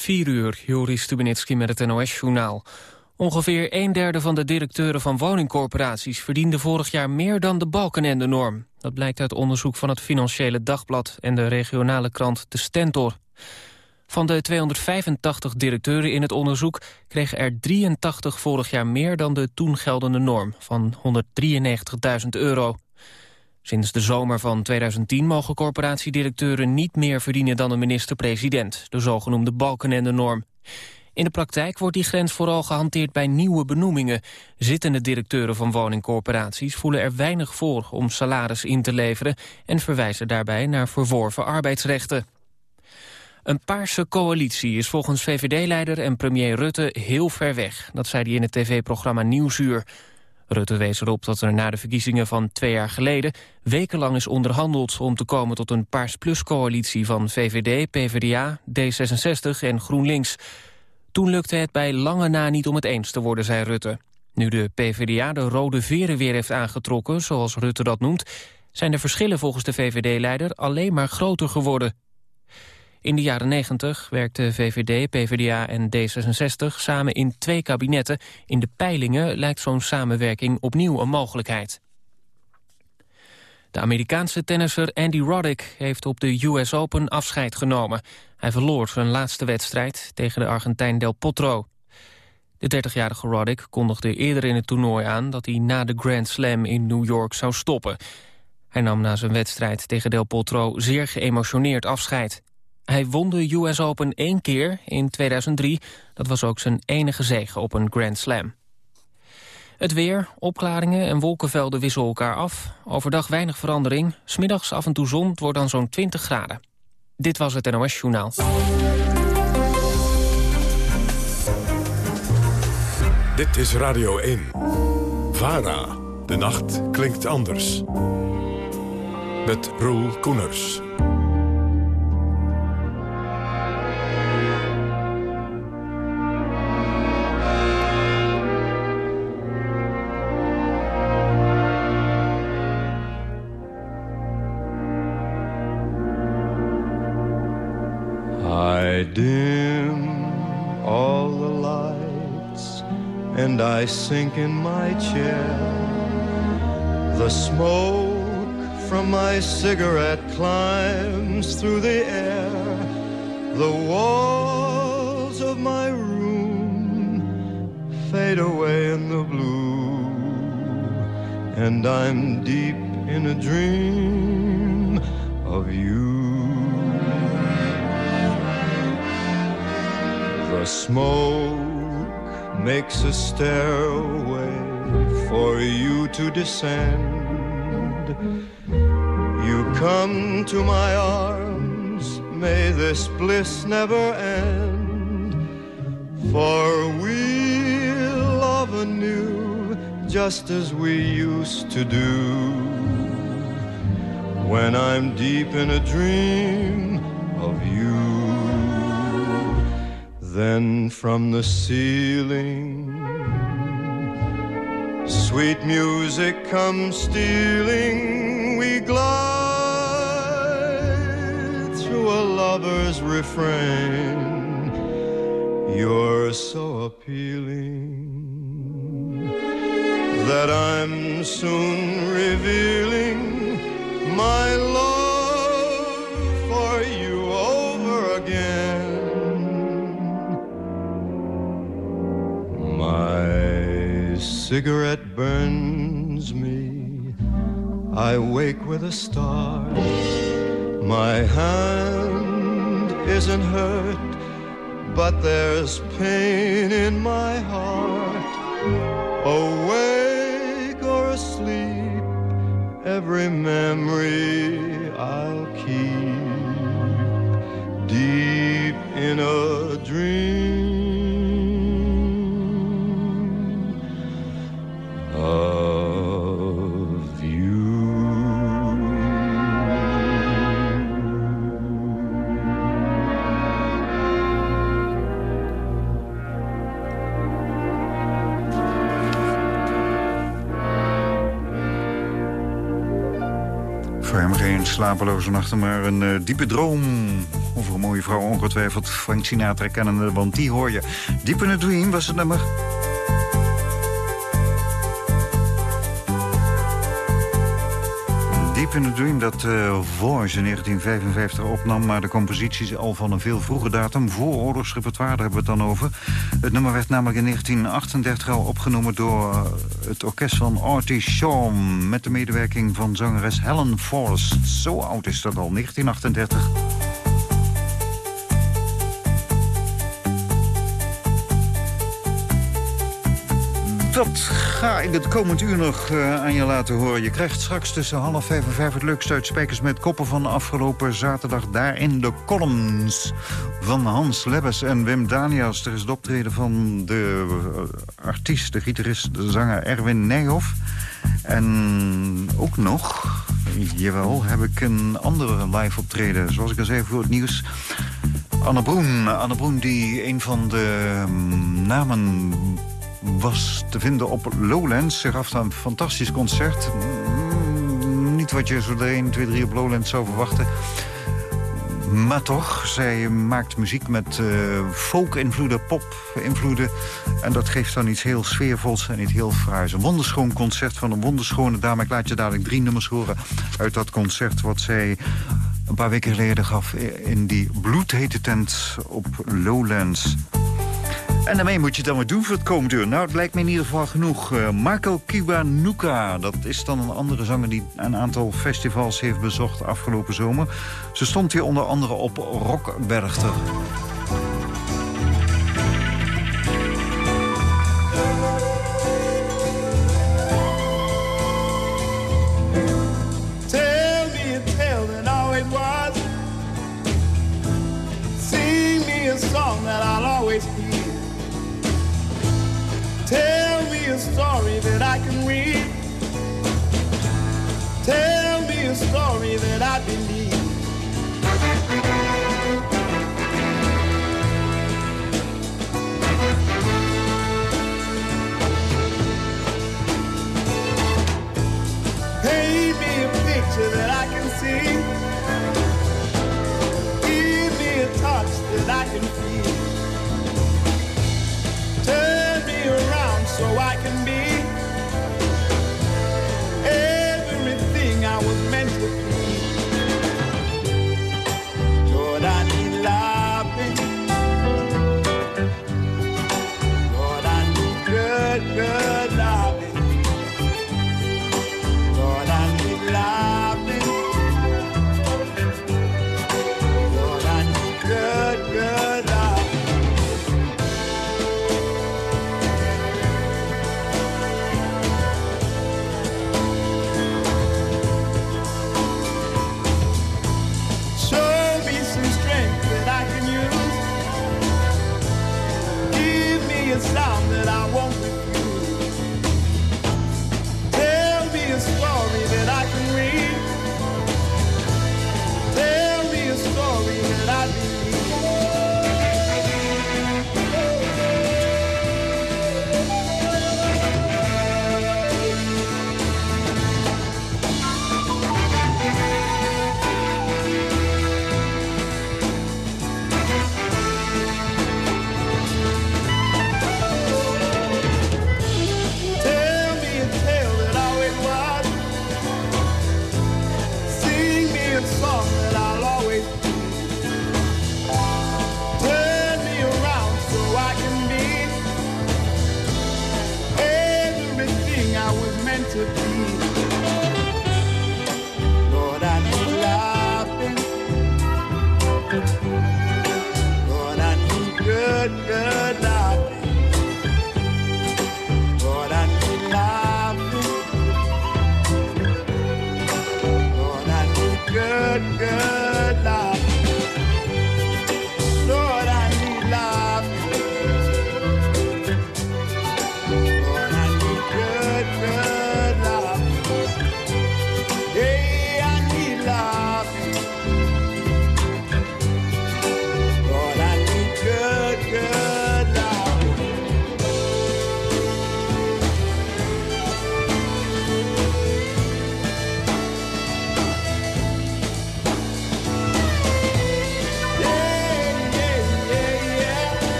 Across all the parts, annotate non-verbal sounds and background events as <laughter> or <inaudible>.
4 uur, Joris Stubenitski met het NOS-journaal. Ongeveer een derde van de directeuren van woningcorporaties... verdiende vorig jaar meer dan de balkenende-norm. Dat blijkt uit onderzoek van het Financiële Dagblad... en de regionale krant De Stentor. Van de 285 directeuren in het onderzoek... kregen er 83 vorig jaar meer dan de toen geldende norm... van 193.000 euro. Sinds de zomer van 2010 mogen corporatiedirecteuren niet meer verdienen dan de minister-president, de zogenoemde balkenende-norm. In de praktijk wordt die grens vooral gehanteerd bij nieuwe benoemingen. Zittende directeuren van woningcorporaties voelen er weinig voor om salaris in te leveren en verwijzen daarbij naar verworven arbeidsrechten. Een paarse coalitie is volgens VVD-leider en premier Rutte heel ver weg. Dat zei hij in het tv-programma Nieuwsuur. Rutte wees erop dat er na de verkiezingen van twee jaar geleden... wekenlang is onderhandeld om te komen tot een Paars Plus-coalitie... van VVD, PvdA, D66 en GroenLinks. Toen lukte het bij lange na niet om het eens te worden, zei Rutte. Nu de PvdA de rode veren weer heeft aangetrokken, zoals Rutte dat noemt... zijn de verschillen volgens de VVD-leider alleen maar groter geworden. In de jaren 90 werkten VVD, PvdA en D66 samen in twee kabinetten. In de peilingen lijkt zo'n samenwerking opnieuw een mogelijkheid. De Amerikaanse tennisser Andy Roddick heeft op de US Open afscheid genomen. Hij verloor zijn laatste wedstrijd tegen de Argentijn Del Potro. De 30-jarige Roddick kondigde eerder in het toernooi aan... dat hij na de Grand Slam in New York zou stoppen. Hij nam na zijn wedstrijd tegen Del Potro zeer geëmotioneerd afscheid. Hij won de US Open één keer in 2003. Dat was ook zijn enige zege op een Grand Slam. Het weer, opklaringen en wolkenvelden wisselen elkaar af. Overdag weinig verandering. Smiddags af en toe zon, het wordt dan zo'n 20 graden. Dit was het NOS Journaal. Dit is Radio 1. VARA. De nacht klinkt anders. Met Roel Koeners. I sink in my chair. The smoke from my cigarette climbs through the air. The walls of my room fade away in the blue, and I'm deep in a dream of you. The smoke makes a stairway for you to descend. You come to my arms, may this bliss never end. For we'll love anew, just as we used to do. When I'm deep in a dream Then from the ceiling, sweet music comes stealing. We glide through a lover's refrain. You're so appealing that I'm soon revealing my love cigarette burns me. I wake with a start. My hand isn't hurt, but there's pain in my heart. Awake or asleep, every memory I'll keep deep in a dream slapeloze nachten, maar een uh, diepe droom. Over een mooie vrouw ongetwijfeld Frank Sinatra kennende, want die hoor je. Deep in a Dream was het nummer. Deep in a Dream dat uh, Voice in 1955 opnam... maar de compositie al van een veel vroege datum. Voor oorlogsrepertoire, daar hebben we het dan over. Het nummer werd namelijk in 1938 al opgenomen... door uh, het orkest van Artie Shaw... met de medewerking van zangeres Helen Forrest. Zo oud is dat al, 1938. Dat ga ik het komend uur nog uh, aan je laten horen. Je krijgt straks tussen half vijf en vijf het leukste uit Spijkers met Koppen van afgelopen zaterdag. Daar in de columns van Hans Lebbes en Wim Daniels. Er is het optreden van de uh, artiest, de gitarist, de zanger Erwin Nijhoff. En ook nog, jawel, heb ik een andere live optreden. Zoals ik al zei voor het nieuws. Anne Broen, Anne Broen die een van de um, namen was te vinden op Lowlands. Ze gaf een fantastisch concert. Mm, niet wat je zo de 1, 2, 3 op Lowlands zou verwachten. Maar toch, zij maakt muziek met folk-invloeden, pop-invloeden. En dat geeft dan iets heel sfeervols en iets heel fraais. Een wonderschoon concert van een wonderschone dame. Ik laat je dadelijk drie nummers horen uit dat concert... wat zij een paar weken geleden gaf in die bloedhete tent op Lowlands. En daarmee moet je dan maar doen voor het komende uur. Nou, het lijkt me in ieder geval genoeg. Uh, Marco Kiwanuka, dat is dan een andere zanger... die een aantal festivals heeft bezocht afgelopen zomer. Ze stond hier onder andere op Rockbergter. Always was. Tell me a story that I can read. Tell me a story that I believe.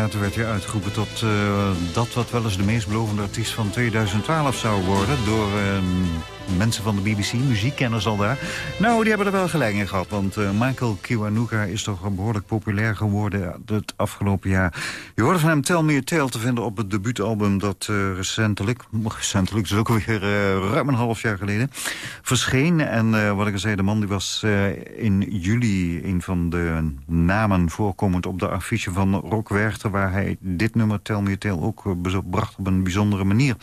Jaar werd hij uitgeroepen tot uh, dat wat wel eens de meest belovende artiest van 2012 zou worden. Door uh, mensen van de BBC, muziekkenners al daar. Nou, die hebben er wel gelijk in gehad. Want uh, Michael Kiwanuka is toch behoorlijk populair geworden het afgelopen jaar. Je hoorde van hem Tell Me a Tale te vinden op het debuutalbum... dat recentelijk, <laughs> recentelijk, dus ook weer ruim een half jaar geleden, verscheen. En wat ik al zei, de man die was in juli een van de namen voorkomend op de affiche van Rock Werchter... waar hij dit nummer Tell Me ook bracht op een bijzondere manier.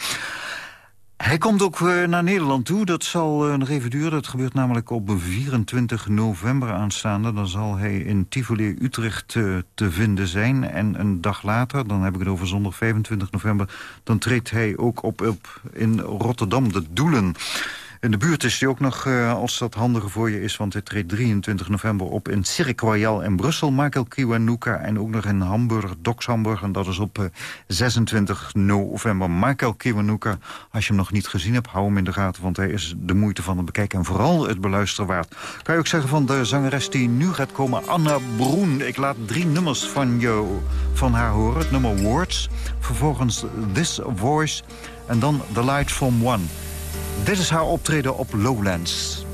Hij komt ook eh, naar Nederland toe. Dat zal eh, nog even duren. Dat gebeurt namelijk op 24 november aanstaande. Dan zal hij in Tivoli Utrecht te vinden zijn. En een dag later, dan heb ik het over zondag 25 november... dan treedt hij ook op in Rotterdam, de Doelen. In de buurt is hij ook nog, uh, als dat handiger voor je is... want hij treedt 23 november op in Cirque Royal in Brussel. Michael Kiwanuka en ook nog in Hamburg, Docs Hamburg. En dat is op uh, 26 november. Michael Kiwanuka, als je hem nog niet gezien hebt... hou hem in de gaten, want hij is de moeite van het bekijken... en vooral het beluisteren waard. Kan je ook zeggen van de zangeres die nu gaat komen, Anna Broen. Ik laat drie nummers van, jou, van haar horen. Het nummer Words, vervolgens This Voice... en dan The Light from One... Dit is haar optreden op Lowlands.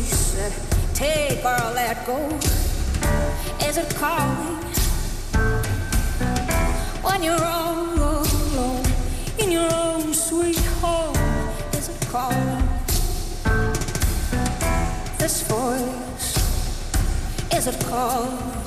Choice. Take or let go. Is it calling? When you're all alone in your own sweet home, is it calling? This voice, is it calling?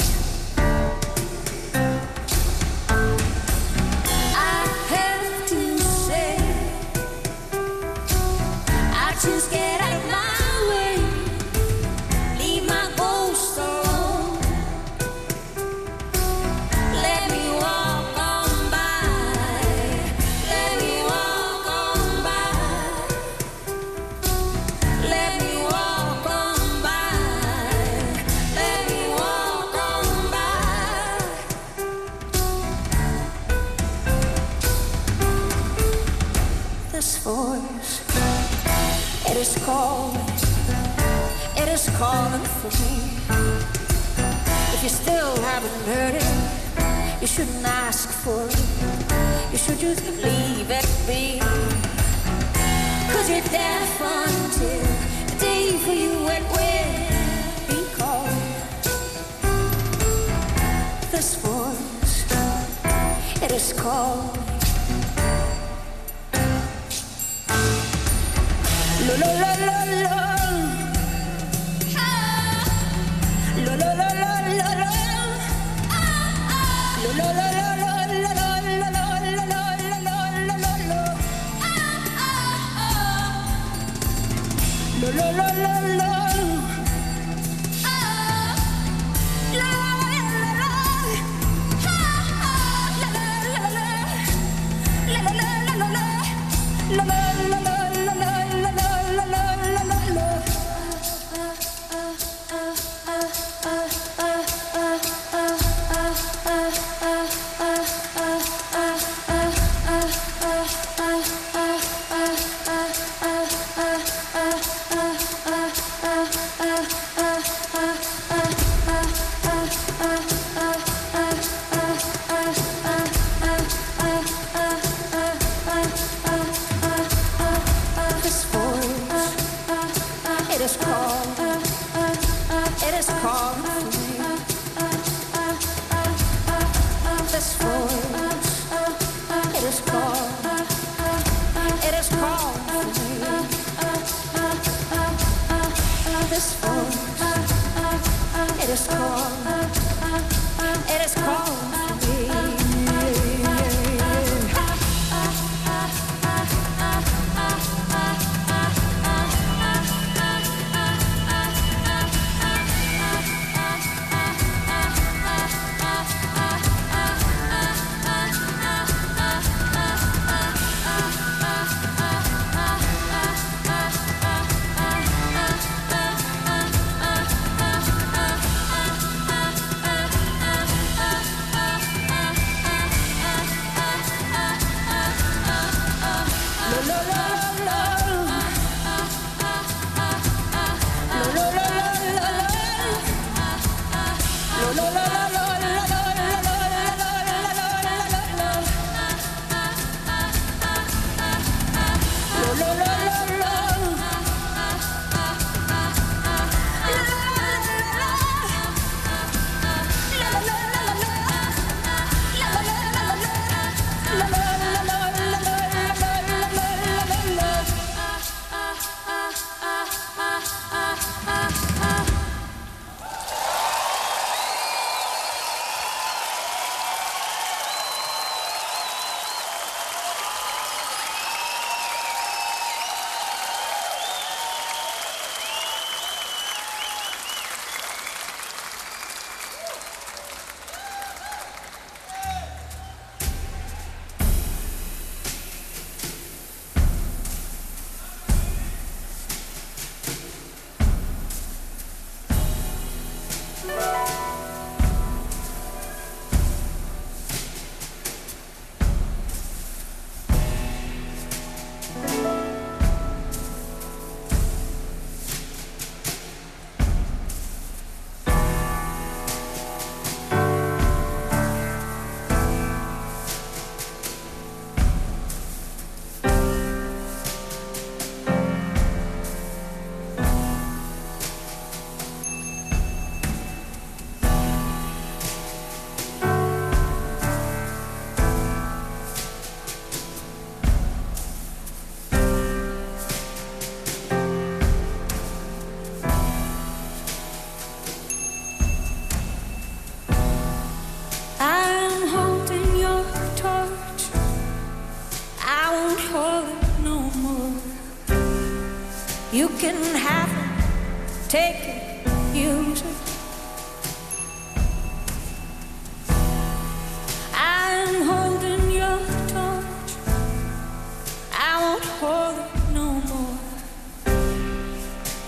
Calling for me. If you still haven't heard it, you shouldn't ask for it. You should just leave it be. Cause you're deaf until the day for you it will be called. This voice, it is called. La la la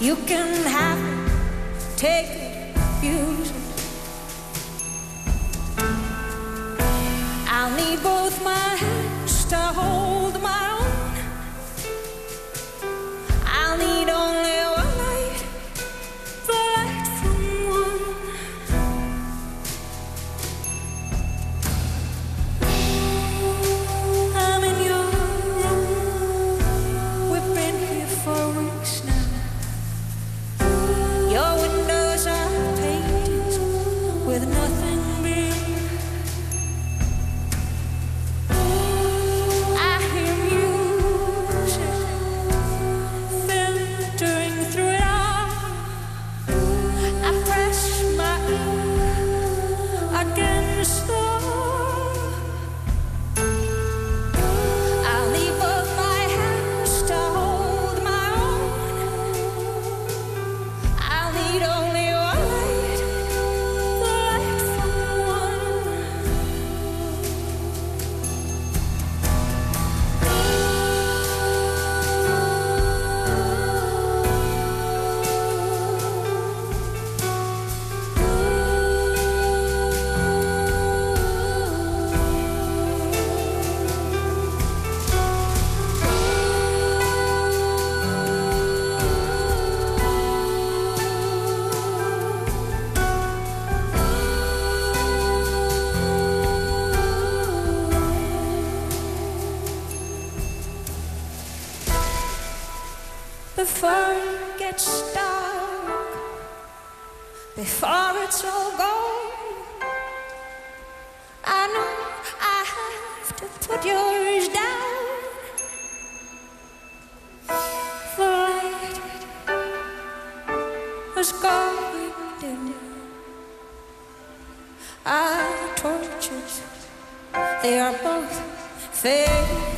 You can have it, take it, use before it's all gone. I know I have to put yours down. The light was going down. Our torches, they are both fading.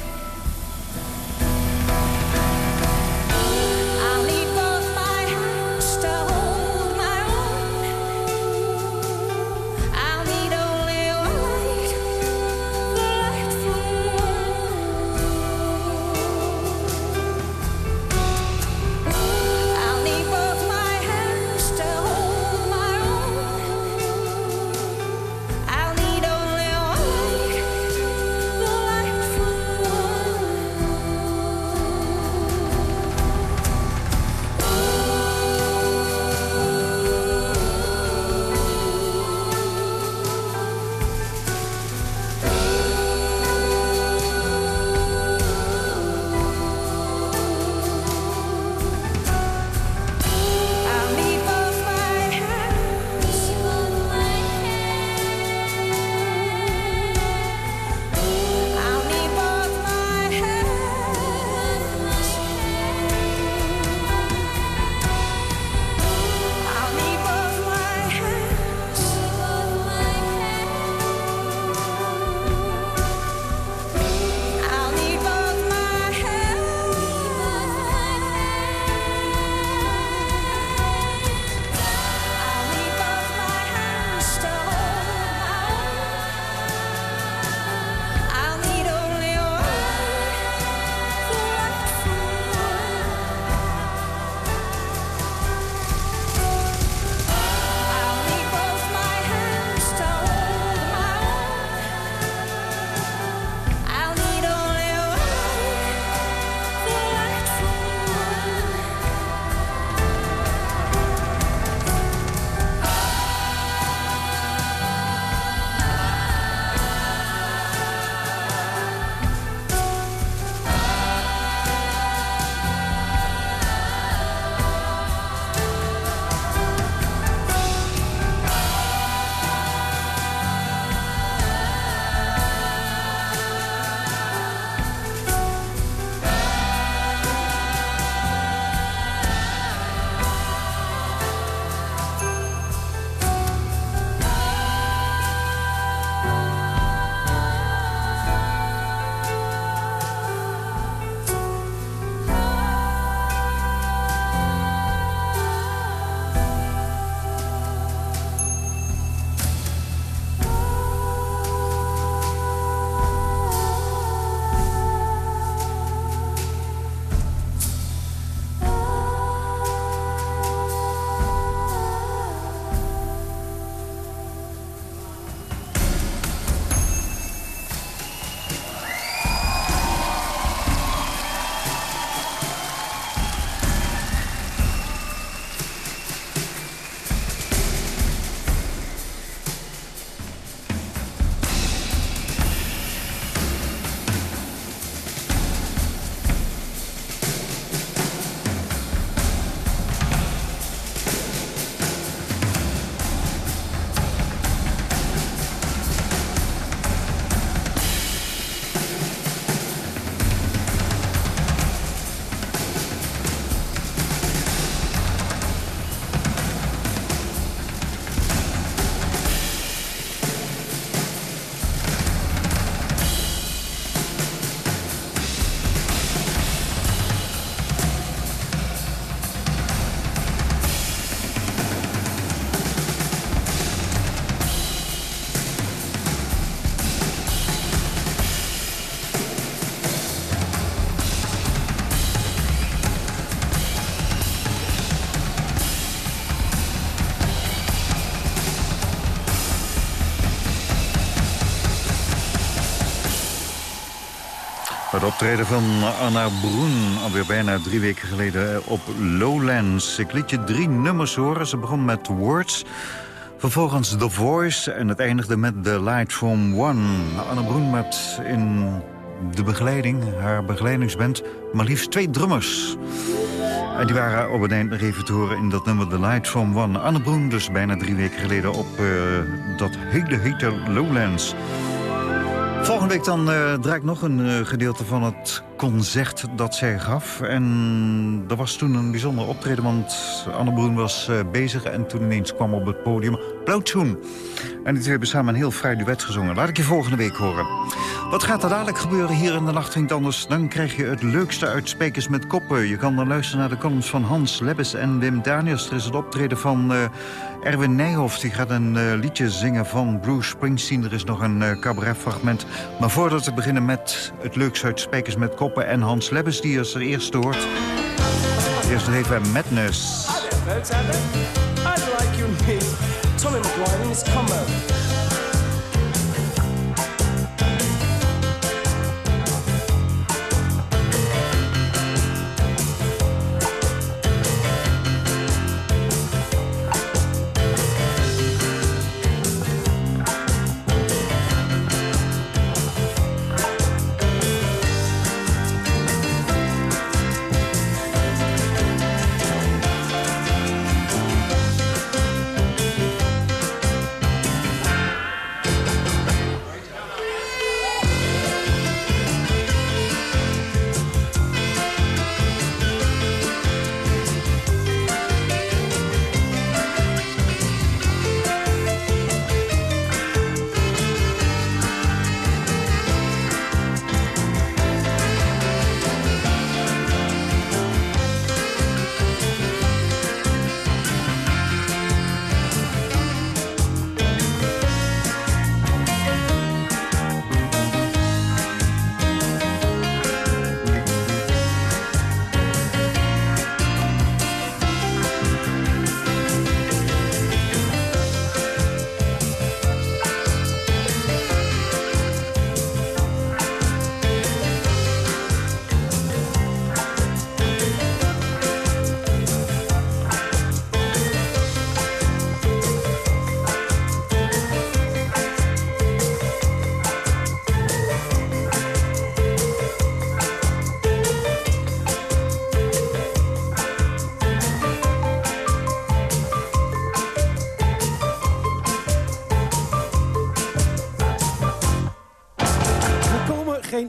Optreden van Anna Broen, alweer bijna drie weken geleden op Lowlands. Ik liet je drie nummers horen. Ze begon met Words, vervolgens The Voice... en het eindigde met The Light from One. Anna Broen met in de begeleiding, haar begeleidingsband... maar liefst twee drummers. En die waren op het eind nog even te horen in dat nummer The Light from One. Anne Broen dus bijna drie weken geleden op uh, dat hele hete Lowlands... Volgende week dan uh, draai ik nog een uh, gedeelte van het concert dat zij gaf. En er was toen een bijzonder optreden, want Anne Broen was uh, bezig... en toen ineens kwam op het podium Blauwtsoen. En die twee hebben samen een heel vrij duet gezongen. Laat ik je volgende week horen. Wat gaat er dadelijk gebeuren hier in de Nacht Vindt Anders? Dan krijg je het leukste uit Spekers met Koppen. Je kan dan luisteren naar de columns van Hans Lebbes en Wim Daniels. Er is het optreden van... Erwin Nijhoff die gaat een uh, liedje zingen van Bruce Springsteen. Er is nog een uh, cabaretfragment. Maar voordat we beginnen met het leukste uit Spijkers met Koppen... en Hans Lebbes die als er eerst hoort... Eerst even Madness. I'd like you me, Tommy McGuire.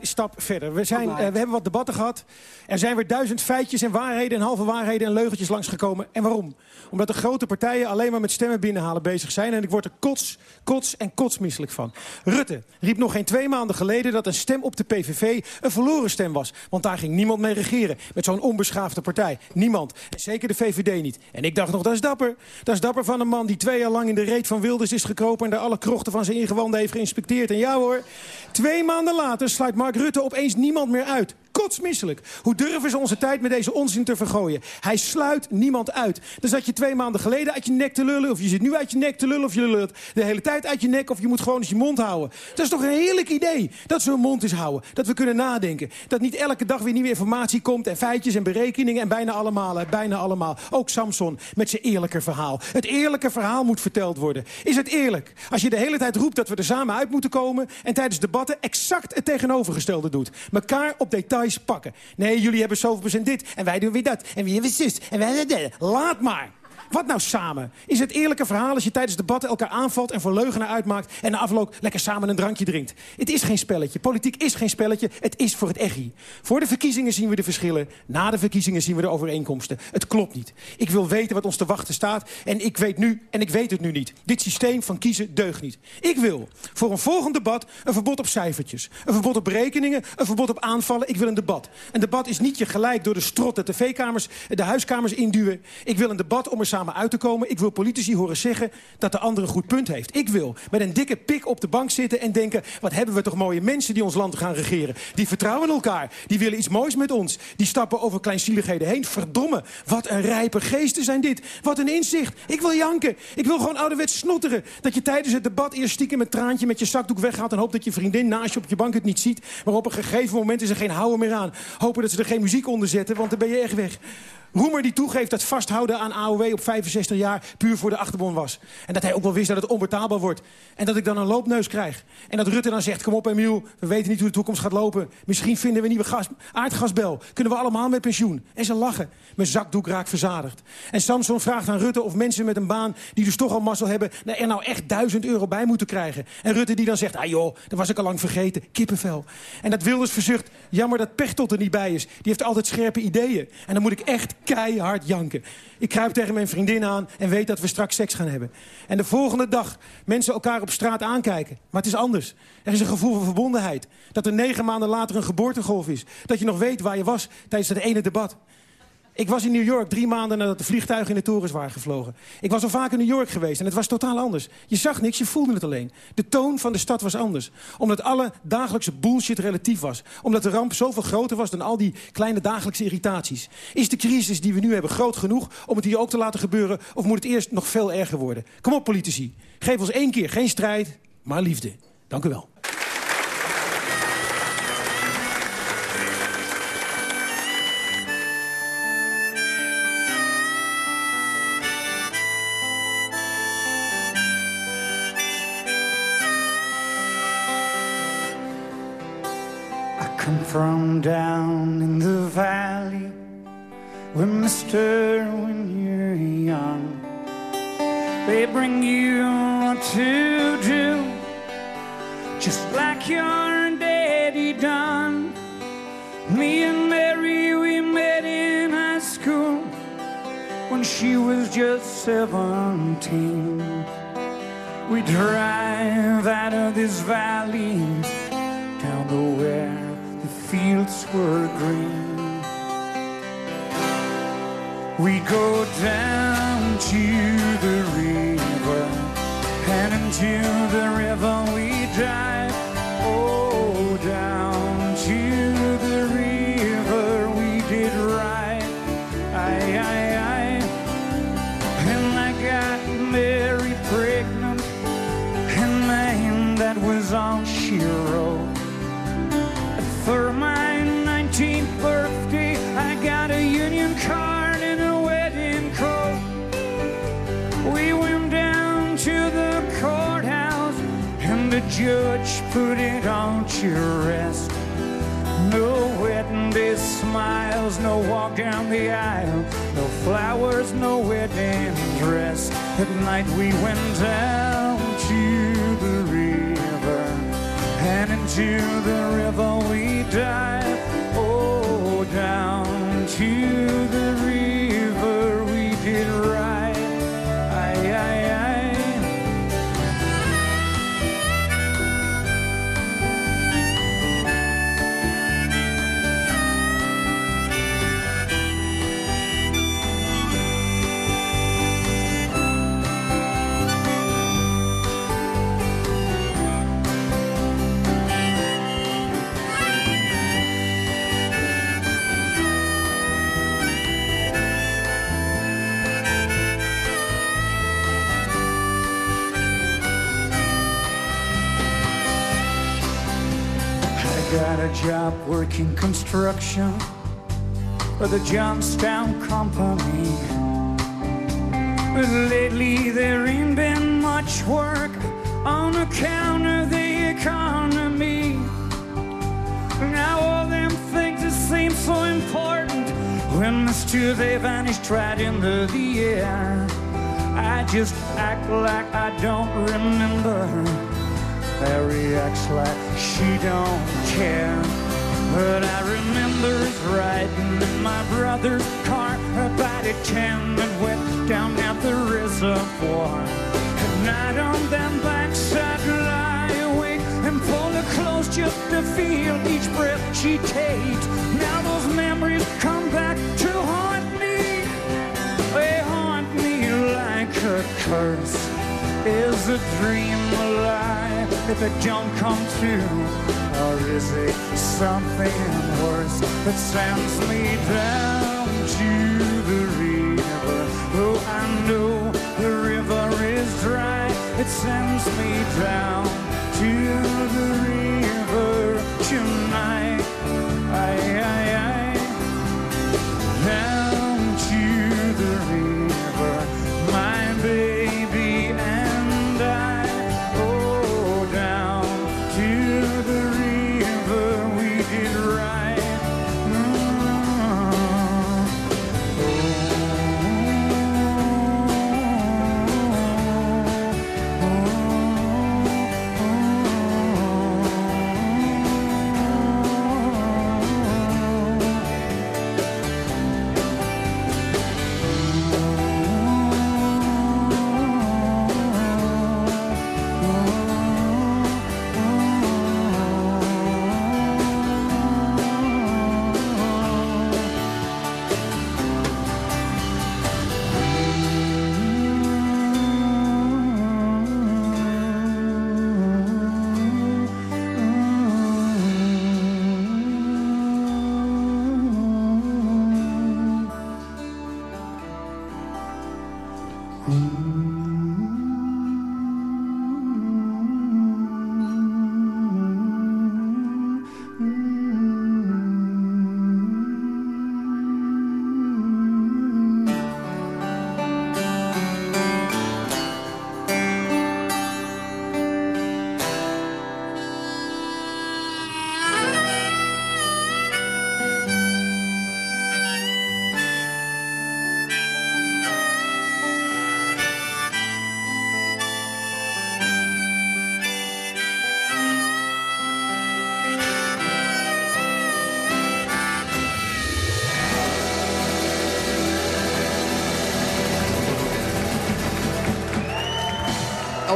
Stap verder. We, zijn, uh, we hebben wat debatten gehad. Er zijn weer duizend feitjes en waarheden en halve waarheden en leugentjes langsgekomen. En waarom? Omdat de grote partijen alleen maar met stemmen binnenhalen bezig zijn. En ik word er kots, kots en kotsmisselijk van. Rutte riep nog geen twee maanden geleden dat een stem op de PVV een verloren stem was. Want daar ging niemand mee regeren. Met zo'n onbeschaafde partij. Niemand. En zeker de VVD niet. En ik dacht nog, dat is dapper. Dat is dapper van een man die twee jaar lang in de reet van Wilders is gekropen... en daar alle krochten van zijn ingewanden heeft geïnspecteerd. En ja hoor, twee maanden later sluit Mark Rutte opeens niemand meer uit kotsmisselijk. Hoe durven ze onze tijd met deze onzin te vergooien? Hij sluit niemand uit. Dan zat je twee maanden geleden uit je nek te lullen... of je zit nu uit je nek te lullen... of je lult de hele tijd uit je nek... of je moet gewoon eens je mond houden. Dat is toch een heerlijk idee, dat we een mond eens houden. Dat we kunnen nadenken. Dat niet elke dag weer nieuwe informatie komt... en feitjes en berekeningen en bijna allemaal, bijna allemaal. Ook Samson met zijn eerlijke verhaal. Het eerlijke verhaal moet verteld worden. Is het eerlijk als je de hele tijd roept dat we er samen uit moeten komen... en tijdens debatten exact het tegenovergestelde doet? Mekaar op pakken. Nee, jullie hebben zoveel procent dit en wij doen weer dat. En wie hebben zus en wij dat. Laat maar. Wat nou samen? Is het eerlijke verhaal als je tijdens debatten elkaar aanvalt... en voor leugenen uitmaakt en na afloop lekker samen een drankje drinkt? Het is geen spelletje. Politiek is geen spelletje. Het is voor het echi. Voor de verkiezingen zien we de verschillen. Na de verkiezingen zien we de overeenkomsten. Het klopt niet. Ik wil weten wat ons te wachten staat. En ik weet nu, en ik weet het nu niet. Dit systeem van kiezen deugt niet. Ik wil voor een volgend debat een verbod op cijfertjes. Een verbod op berekeningen. Een verbod op aanvallen. Ik wil een debat. Een debat is niet je gelijk door de strot de tv-kamers, de huiskamers induwen. Ik wil een debat om er samen uit te komen. Ik wil politici horen zeggen dat de ander een goed punt heeft. Ik wil met een dikke pik op de bank zitten en denken... wat hebben we toch mooie mensen die ons land gaan regeren. Die vertrouwen elkaar. Die willen iets moois met ons. Die stappen over kleinzieligheden heen. Verdomme, wat een rijpe geesten zijn dit. Wat een inzicht. Ik wil janken. Ik wil gewoon ouderwets snotteren. Dat je tijdens het debat eerst stiekem een traantje met je zakdoek weggaat... en hoopt dat je vriendin naast je op je bank het niet ziet. Maar op een gegeven moment is er geen houden meer aan. Hopen dat ze er geen muziek onder zetten, want dan ben je echt weg. Roemer die toegeeft dat vasthouden aan AOW op 65 jaar puur voor de achterban was. En dat hij ook wel wist dat het onbetaalbaar wordt. En dat ik dan een loopneus krijg. En dat Rutte dan zegt, kom op Emiel, we weten niet hoe de toekomst gaat lopen. Misschien vinden we een nieuwe gas, aardgasbel. Kunnen we allemaal met pensioen. En ze lachen. Mijn zakdoek raakt verzadigd. En Samson vraagt aan Rutte of mensen met een baan... die dus toch al mazzel hebben, er nou echt duizend euro bij moeten krijgen. En Rutte die dan zegt, ah joh, dat was ik al lang vergeten. Kippenvel. En dat Wilders verzucht, jammer dat Pechtold er niet bij is. Die heeft altijd scherpe ideeën. En dan moet ik echt keihard janken. Ik kruip tegen mijn vriendin aan en weet dat we straks seks gaan hebben. En de volgende dag mensen elkaar op straat aankijken. Maar het is anders. Er is een gevoel van verbondenheid. Dat er negen maanden later een geboortegolf is. Dat je nog weet waar je was tijdens dat ene debat. Ik was in New York drie maanden nadat de vliegtuigen in de torens waren gevlogen. Ik was al vaak in New York geweest en het was totaal anders. Je zag niks, je voelde het alleen. De toon van de stad was anders. Omdat alle dagelijkse bullshit relatief was. Omdat de ramp zoveel groter was dan al die kleine dagelijkse irritaties. Is de crisis die we nu hebben groot genoeg om het hier ook te laten gebeuren... of moet het eerst nog veel erger worden? Kom op, politici. Geef ons één keer geen strijd, maar liefde. Dank u wel. From down in the valley where mister when you're young they bring you what to do just like your daddy done. Me and Mary we met in high school when she was just 17 we drive out of this valley fields were green. We go down to the river, and into the river we dive. Oh, down to the river we did ride. Aye, aye, aye. And I got Mary pregnant, and man, that was all put it on to rest. No wedding day smiles, no walk down the aisle, no flowers, no wedding dress. At night we went down to the river, and into the river we dive. Oh, down Got a job working construction for the Johnstown Company. But lately there ain't been much work on account of the economy. Now all them things that seem so important when Mr. they vanished right into the air. I just act like I don't remember. Mary acts like she don't care. But I remember riding in my brother's car about at ten and went down at the reservoir. At night on them banks I'd lie awake and pull her close just to feel each breath she takes. Now those memories come back to haunt me. They haunt me like a curse? Is a dream a lie if it don't come true? Or is it something worse that sends me down to the river? Though I know the river is dry, it sends me down to the river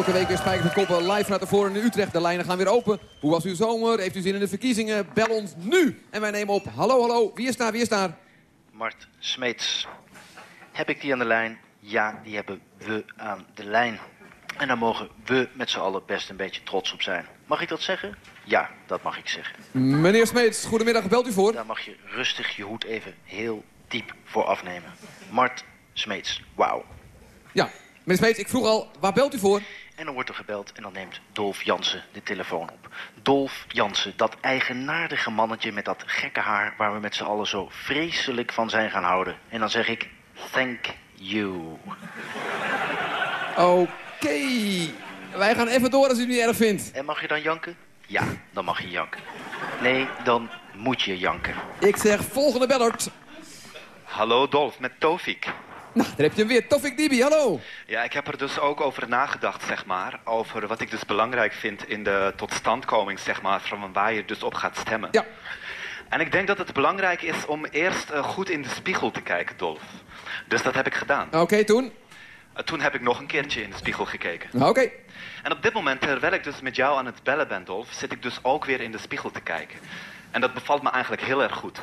Elke week weer Spijkers met Koppen live vanuit de Forum in Utrecht. De lijnen gaan weer open. Hoe was uw zomer? Heeft u zin in de verkiezingen? Bel ons nu. En wij nemen op. Hallo, hallo. Wie is daar? Wie is daar? Mart Smeets. Heb ik die aan de lijn? Ja, die hebben we aan de lijn. En daar mogen we met z'n allen best een beetje trots op zijn. Mag ik dat zeggen? Ja, dat mag ik zeggen. Meneer Smeets, goedemiddag. Belt u voor? Daar mag je rustig je hoed even heel diep voor afnemen. Mart Smeets, wauw. Ja, meneer Smeets, ik vroeg al, waar belt u voor? En dan wordt er gebeld en dan neemt Dolf Jansen de telefoon op. Dolf Jansen, dat eigenaardige mannetje met dat gekke haar... waar we met z'n allen zo vreselijk van zijn gaan houden. En dan zeg ik, thank you. <laughs> Oké. Wij gaan even door als u het niet erg vindt. En mag je dan janken? Ja, dan mag je janken. Nee, dan moet je janken. Ik zeg volgende bellert. Hallo Dolf, met Tofik. Nou, <laughs> daar heb je hem weer. Tofik Dibi, hallo. Ja, ik heb er dus ook over nagedacht, zeg maar. Over wat ik dus belangrijk vind in de totstandkoming, zeg maar, van waar je dus op gaat stemmen. Ja. En ik denk dat het belangrijk is om eerst eh, goed in de spiegel te kijken, Dolf. Dus dat heb ik gedaan. Oké, toen? Eh, toen heb ik nog een keertje in de spiegel gekeken. Oké. En op dit moment, terwijl ik dus met jou aan het bellen ben, Dolf, zit ik dus ook weer in de spiegel te kijken. En dat bevalt me eigenlijk heel erg goed.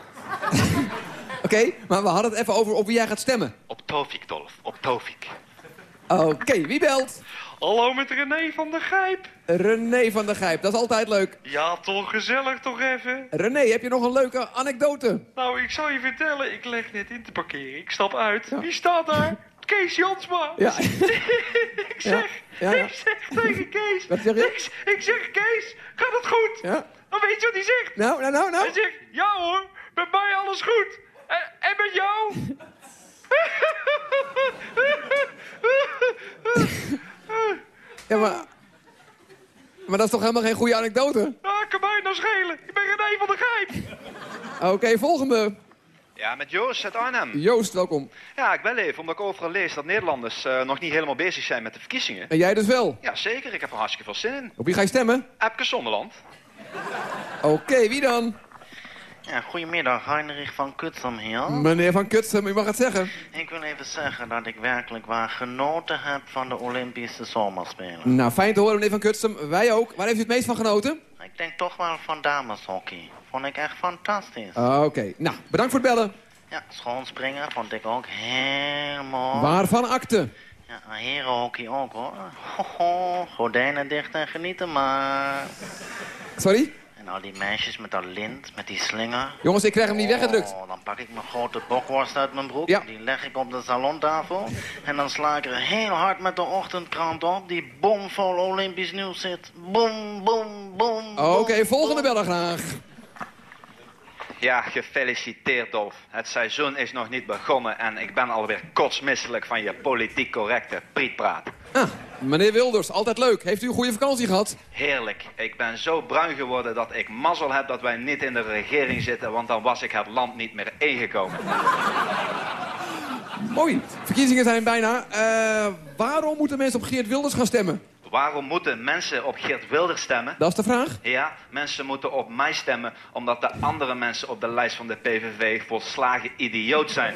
<laughs> Oké, maar we hadden het even over op wie jij gaat stemmen. Op Tofik, Dolf. Op Tofik. Oké, wie belt? Hallo met René van der Gijp. René van der Gijp, dat is altijd leuk. Ja, toch gezellig toch even? René, heb je nog een leuke anekdote? Nou, ik zal je vertellen, ik leg net in te parkeren. Ik stap uit. Wie staat daar? Kees Jansma. Ja. <laughs> ik zeg, Ja, ja. ik zeg tegen Kees. Wat zeg je? Ik, ik zeg, Kees, gaat het goed? Ja. Dan weet je wat hij zegt. Nou, nou, nou, nou. Hij zegt, ja hoor, met mij alles goed. En, en met jou? Ja, maar... Maar dat is toch helemaal geen goede anekdote? Ah, kan mij nou schelen. Ik ben René van der Gijp. Oké, volgende. Ja, met Joost uit Arnhem. Joost, welkom. Ja, ik bel even, omdat ik overal lees dat Nederlanders eh, nog niet helemaal bezig zijn met de verkiezingen. En jij dus wel. Ja, zeker. Ik heb er hartstikke veel zin in. Op wie ga je stemmen? Epke Zonderland. Oké, wie dan? Ja, goedemiddag, Heinrich van Kutsum hier. Meneer Van Kutsem, u mag het zeggen. Ik wil even zeggen dat ik werkelijk waar genoten heb van de Olympische Zomerspelen. Nou, fijn te horen, meneer Van Kutsem. Wij ook. Waar heeft u het meest van genoten? Ik denk toch wel van dameshockey. Vond ik echt fantastisch. Oké, nou, bedankt voor het bellen. Ja, schoonspringen vond ik ook mooi. Waarvan akte? Ja, herenhockey ook hoor. Ho, ho, gordijnen dicht en genieten maar. Sorry? Al die meisjes met dat lint, met die slinger. Jongens, ik krijg hem niet weggedrukt. Oh, dan pak ik mijn grote bokworst uit mijn broek. Ja. Die leg ik op de salontafel. En dan sla ik er heel hard met de ochtendkrant op. Die bomvol Olympisch nieuws zit. Boom, boom, boom. Oké, volgende beller graag. Ja, gefeliciteerd Dolf. Het seizoen is nog niet begonnen en ik ben alweer kotsmisselijk van je politiek correcte prietpraat. Ah, meneer Wilders, altijd leuk. Heeft u een goede vakantie gehad? Heerlijk. Ik ben zo bruin geworden dat ik mazzel heb dat wij niet in de regering zitten, want dan was ik het land niet meer ingekomen. <laughs> Mooi. Verkiezingen zijn bijna. Eh, waarom moeten mensen op Geert Wilders gaan stemmen? Waarom moeten mensen op Geert Wilders stemmen? Dat is de vraag. Ja, mensen moeten op mij stemmen omdat de andere mensen op de lijst van de PVV volslagen idioot zijn.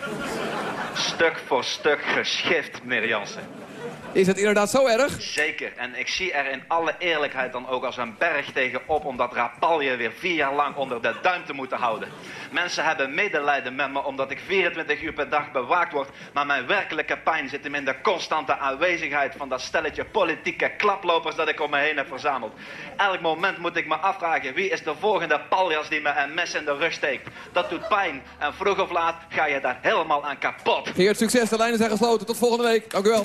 Stuk voor stuk geschift, meneer Jansen. Is het inderdaad zo erg? Zeker. En ik zie er in alle eerlijkheid dan ook als een berg tegenop om dat rapalje weer vier jaar lang onder de duim te moeten houden. Mensen hebben medelijden met me omdat ik 24 uur per dag bewaakt word. Maar mijn werkelijke pijn zit hem in de constante aanwezigheid van dat stelletje politieke klaplopers dat ik om me heen heb verzameld. Elk moment moet ik me afvragen wie is de volgende paljas die me een mes in de rug steekt. Dat doet pijn en vroeg of laat ga je daar helemaal aan kapot. Geert, succes. De lijnen zijn gesloten. Tot volgende week. Dank u wel.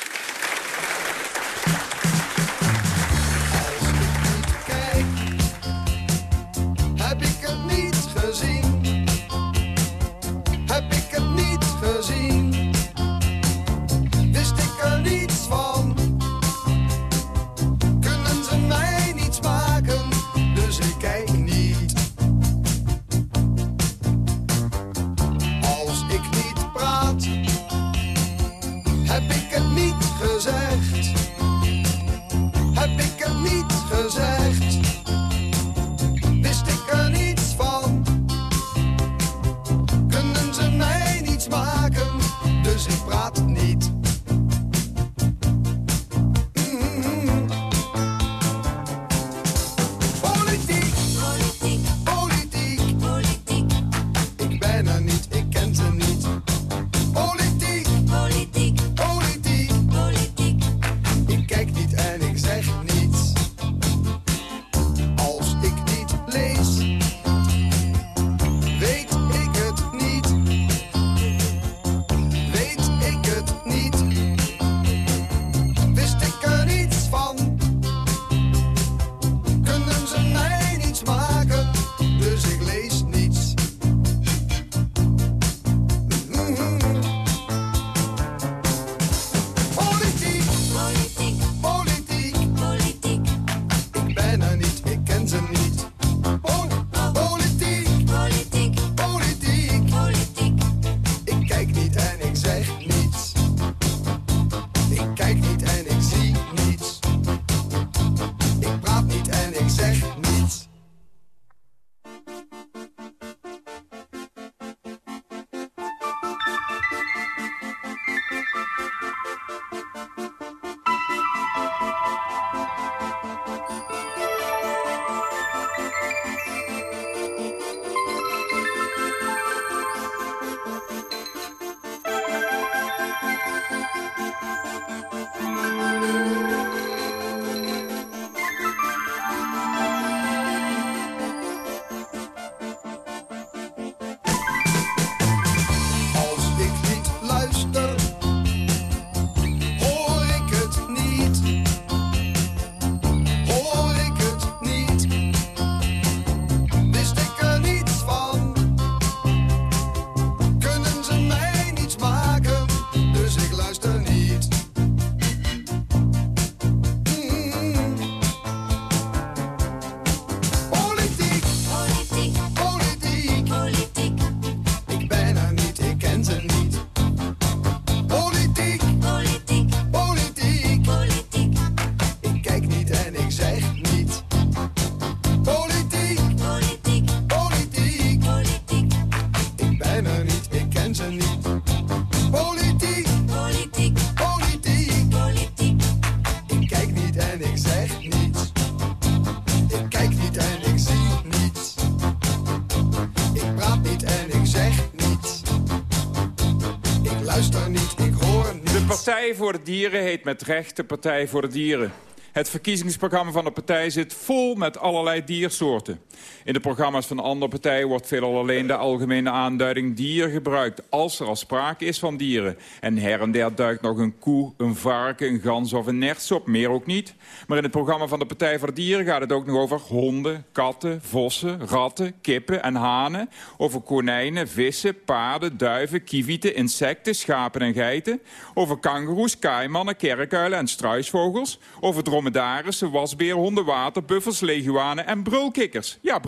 Partij voor de Dieren heet met recht de Partij voor de Dieren. Het verkiezingsprogramma van de partij zit vol met allerlei diersoorten. In de programma's van andere partijen wordt veelal alleen de algemene aanduiding dier gebruikt... als er al sprake is van dieren. En her en der duikt nog een koe, een varken, een gans of een nerts op, meer ook niet. Maar in het programma van de Partij voor de Dieren gaat het ook nog over honden, katten, vossen, ratten, kippen en hanen. Over konijnen, vissen, paarden, duiven, kievieten, insecten, schapen en geiten. Over kangoeroes, kaaimannen, kerkuilen en struisvogels. Over dromedarissen, wasbeerhonden, waterbuffels, leguanen en brulkikkers. Ja,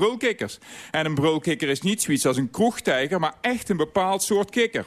En een brulkikker is niet zoiets als een kroegtijger, maar echt een bepaald soort kikker.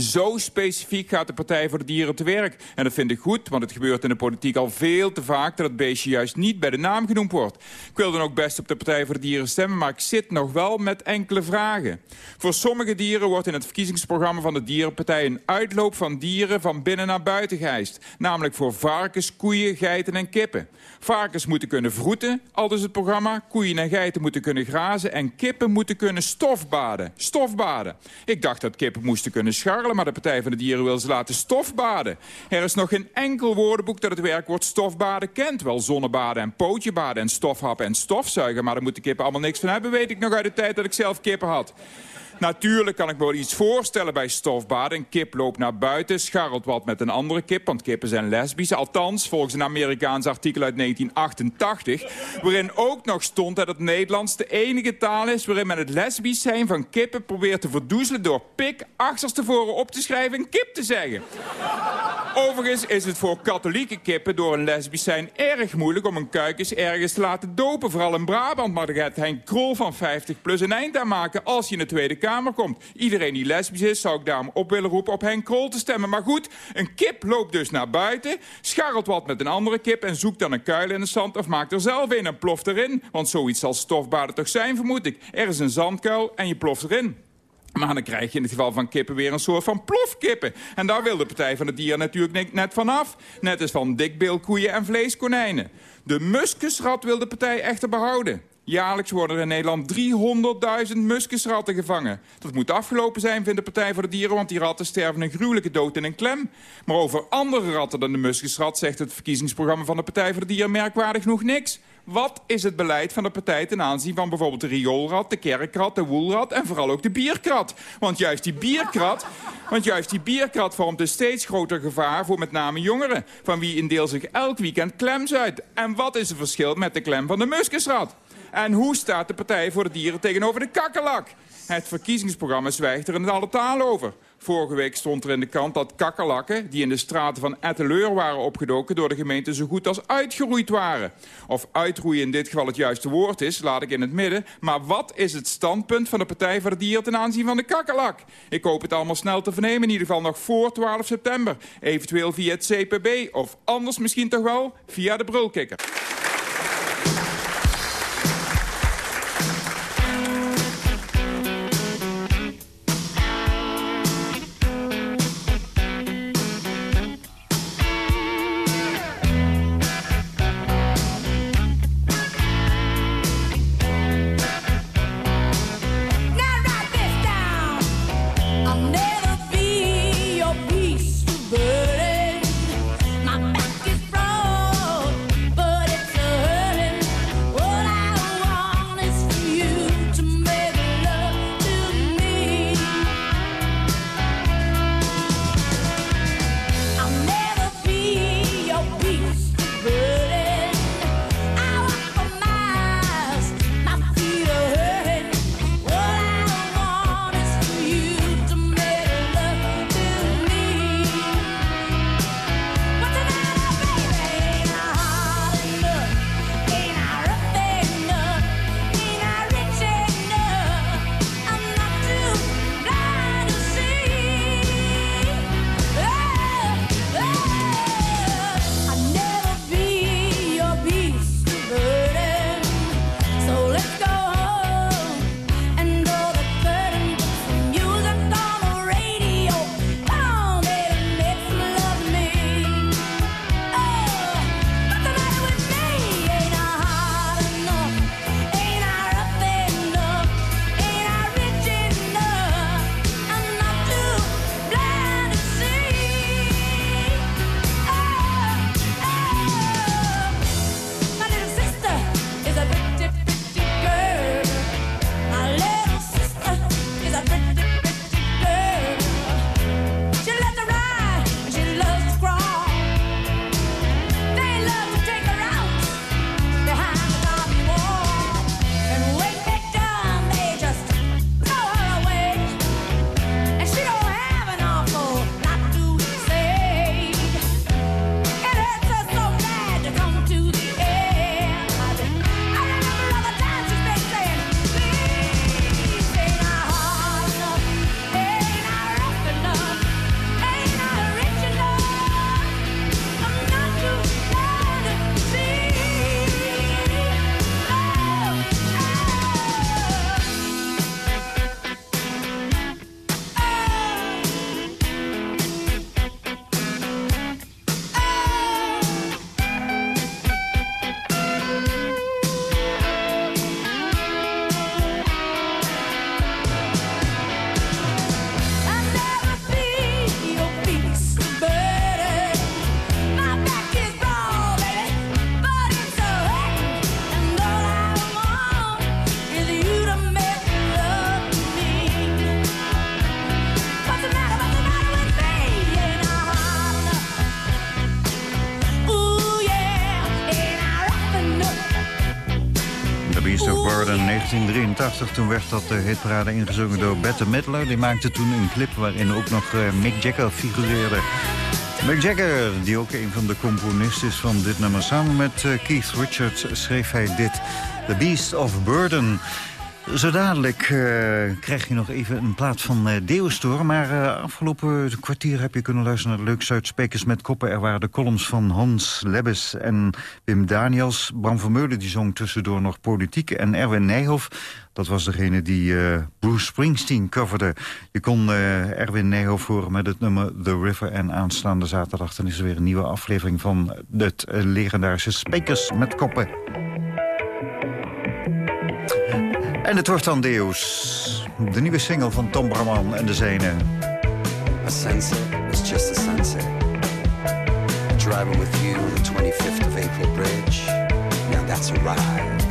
Zo specifiek gaat de Partij voor de Dieren te werk. En dat vind ik goed, want het gebeurt in de politiek al veel te vaak... dat het beestje juist niet bij de naam genoemd wordt. Ik wil dan ook best op de Partij voor de Dieren stemmen... maar ik zit nog wel met enkele vragen. Voor sommige dieren wordt in het verkiezingsprogramma van de Dierenpartij... een uitloop van dieren van binnen naar buiten geëist. Namelijk voor varkens, koeien, geiten en kippen. Varkens moeten kunnen vroeten, al dus het programma. Koeien en geiten moeten kunnen grazen... en kippen moeten kunnen stofbaden. Stofbaden. Ik dacht dat kippen moesten kunnen scharrelen maar de Partij van de Dieren wil ze laten stofbaden. Er is nog geen enkel woordenboek dat het werkwoord stofbaden kent. Wel zonnebaden en pootjebaden en stofhappen en stofzuigen... maar daar moeten kippen allemaal niks van hebben, weet ik nog uit de tijd dat ik zelf kippen had. Natuurlijk kan ik me wel iets voorstellen bij stofbaden. Een kip loopt naar buiten, scharrelt wat met een andere kip... want kippen zijn lesbisch. Althans, volgens een Amerikaans artikel uit 1988... waarin ook nog stond dat het Nederlands de enige taal is... waarin men het lesbisch zijn van kippen probeert te verdoezelen... door pik achterstevoren op te schrijven en kip te zeggen. Overigens is het voor katholieke kippen door een lesbisch zijn erg moeilijk... om een kuikens ergens te laten dopen. Vooral in Brabant, maar daar gaat Henk Krol van 50 plus een eind aan maken... als je in de Tweede Komt. Iedereen die lesbisch is, zou ik daarom op willen roepen op Henk Krol te stemmen. Maar goed, een kip loopt dus naar buiten... scharrelt wat met een andere kip en zoekt dan een kuil in het zand... of maakt er zelf een en ploft erin. Want zoiets zal stofbaden toch zijn, vermoed ik. Er is een zandkuil en je ploft erin. Maar dan krijg je in het geval van kippen weer een soort van plofkippen. En daar wil de Partij van de Dieren natuurlijk net vanaf. Net als van dikbeelkoeien en vleeskonijnen. De muskusrat wil de partij echter behouden. Jaarlijks worden er in Nederland 300.000 muskusratten gevangen. Dat moet afgelopen zijn, vindt de Partij voor de Dieren... want die ratten sterven een gruwelijke dood in een klem. Maar over andere ratten dan de muskusrat... zegt het verkiezingsprogramma van de Partij voor de Dieren merkwaardig genoeg niks. Wat is het beleid van de partij ten aanzien van bijvoorbeeld de rioolrat, de kerkrat, de woelrat en vooral ook de bierkrat? Want juist die bierkrat, want juist die bierkrat vormt een steeds groter gevaar voor met name jongeren, van wie in deel zich elk weekend klem zuidt. En wat is het verschil met de klem van de muskusrat? En hoe staat de Partij voor de Dieren tegenover de kakkerlak? Het verkiezingsprogramma zwijgt er in alle talen over. Vorige week stond er in de krant dat kakkerlakken... die in de straten van Etteleur waren opgedoken... door de gemeente zo goed als uitgeroeid waren. Of uitroeien in dit geval het juiste woord is, laat ik in het midden. Maar wat is het standpunt van de Partij voor de Dieren... ten aanzien van de kakkerlak? Ik hoop het allemaal snel te vernemen, in ieder geval nog voor 12 september. Eventueel via het CPB, of anders misschien toch wel via de brulkikker. 1983. Toen werd dat de hitparade ingezongen door Bette Midler. Die maakte toen een clip waarin ook nog uh, Mick Jagger figureerde. Mick Jagger, die ook een van de componisten is van dit nummer. Samen met uh, Keith Richards schreef hij dit, The Beast of Burden. Zo dadelijk uh, krijg je nog even een plaat van uh, Deostor. Maar uh, afgelopen kwartier heb je kunnen luisteren naar Leuk Zuidsprekers met koppen. Er waren de columns van Hans Lebbes en Wim Daniels. Bram Vermeulen die zong tussendoor nog politiek. En Erwin Nijhoff, dat was degene die Bruce Springsteen coverde. Je kon Erwin Nijhoff horen met het nummer The River. En aanstaande zaterdag dan is er weer een nieuwe aflevering van het legendarische Sprekers met koppen. En het wordt dan Deus. De nieuwe single van Tom Bramman en de Zenen. A sunset is just a sunset. Driving with you on the 25th of April bridge. Now that's a ride.